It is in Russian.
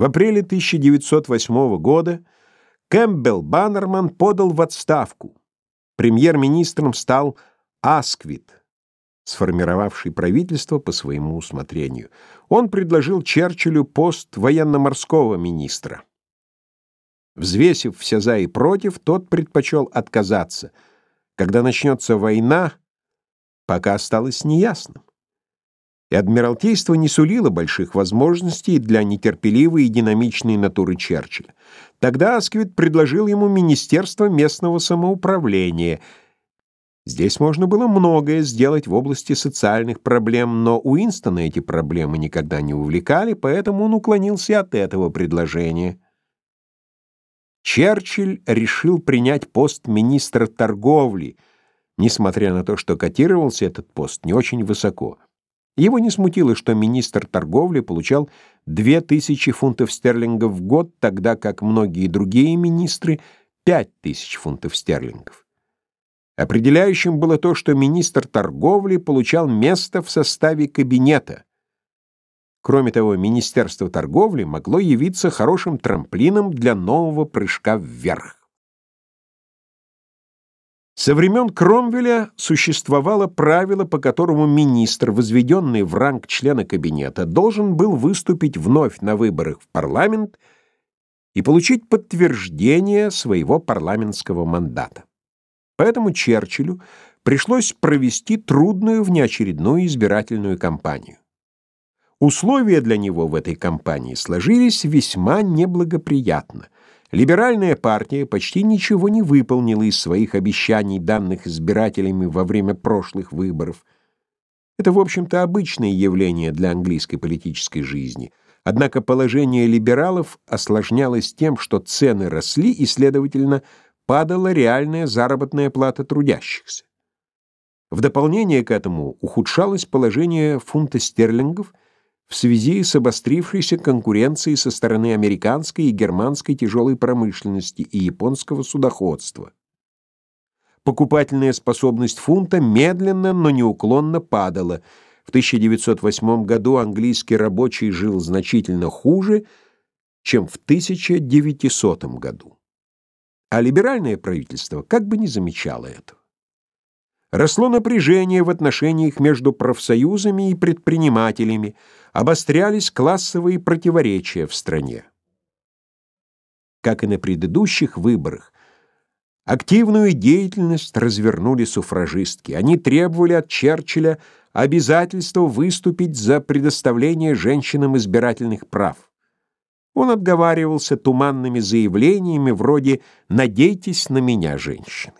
В апреле 1908 года Кэмпбелл Баннерман подал в отставку. Премьер-министром стал Асквит, сформировавший правительство по своему усмотрению. Он предложил Черчиллю пост военно-морского министра. Взвесив все за и против, тот предпочел отказаться. Когда начнется война, пока осталось неясным. И Адмиралтейство не сулило больших возможностей для нетерпеливой и динамичной натуры Черчилля. Тогда Асквит предложил ему Министерство местного самоуправления. Здесь можно было многое сделать в области социальных проблем, но Уинстона эти проблемы никогда не увлекали, поэтому он уклонился от этого предложения. Черчилль решил принять пост министра торговли, несмотря на то, что котировался этот пост не очень высоко. Его не смутило, что министр торговли получал 2000 фунтов стерлингов в год, тогда как многие другие министры — 5000 фунтов стерлингов. Определяющим было то, что министр торговли получал место в составе кабинета. Кроме того, Министерство торговли могло явиться хорошим трамплином для нового прыжка вверх. Со времен Кромвеля существовало правило, по которому министр, возведенный в ранг члена кабинета, должен был выступить вновь на выборах в парламент и получить подтверждение своего парламентского мандата. Поэтому Черчиллю пришлось провести трудную внеочередную избирательную кампанию. Условия для него в этой кампании сложились весьма неблагоприятно – Либеральная партия почти ничего не выполнила из своих обещаний, данных избирателями во время прошлых выборов. Это, в общем-то, обычное явление для английской политической жизни. Однако положение либералов осложнялось тем, что цены росли и, следовательно, падала реальная заработная плата трудящихся. В дополнение к этому ухудшалось положение фунта стерлингов – в связи с обострившейся конкуренцией со стороны американской и германской тяжелой промышленности и японского судоходства. Покупательная способность фунта медленно, но неуклонно падала. В 1908 году английский рабочий жил значительно хуже, чем в 1900 году. А либеральное правительство как бы не замечало этого. Росло напряжение в отношениях между профсоюзами и предпринимателями, обострялись классовые противоречия в стране. Как и на предыдущих выборах, активную деятельность развернули суфражистки. Они требовали от Черчилля обязательства выступить за предоставление женщинам избирательных прав. Он отговаривался туманными заявлениями вроде «надейтесь на меня, женщины».